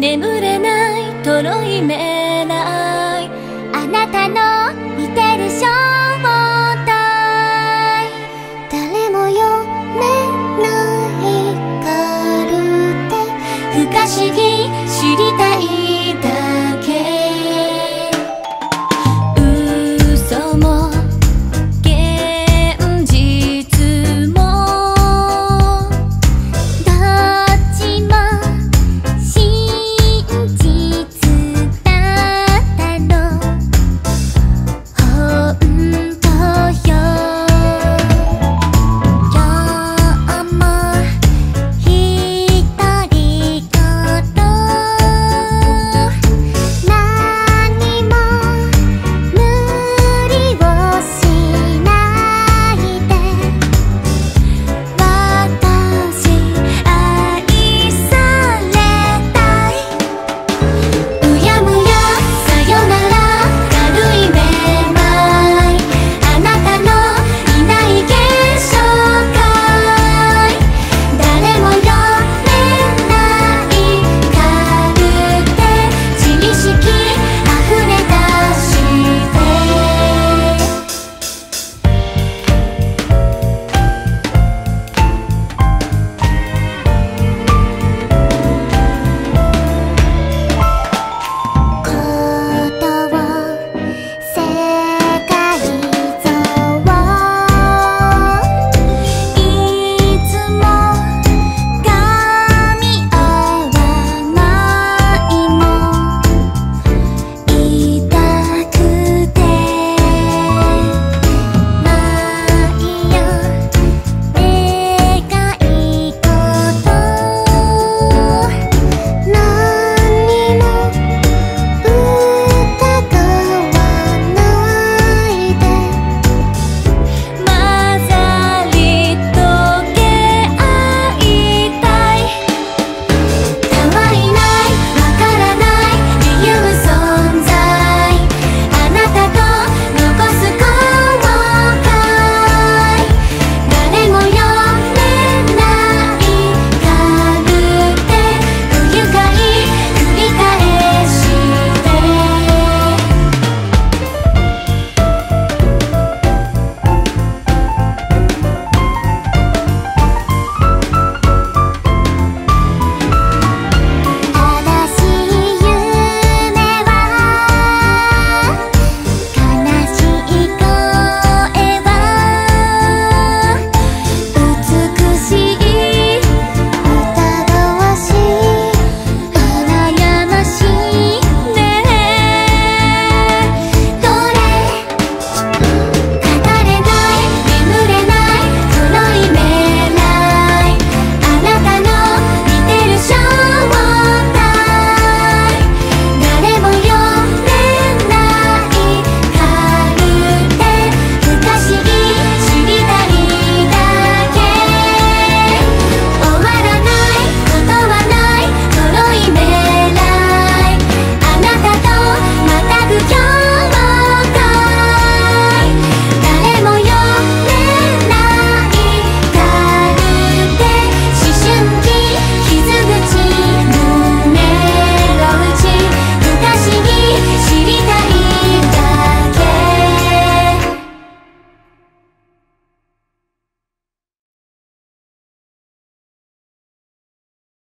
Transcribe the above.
眠れないとろいめない。あなたの見てる正体誰も読めないカルテ。不可思議知りたい。